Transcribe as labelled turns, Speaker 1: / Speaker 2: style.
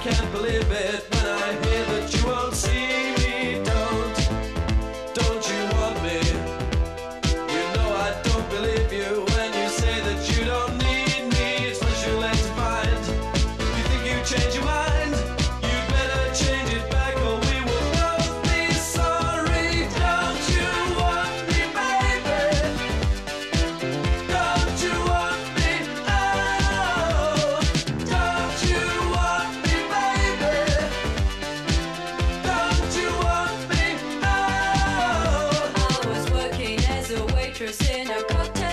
Speaker 1: can't believe it when I hear
Speaker 2: I'll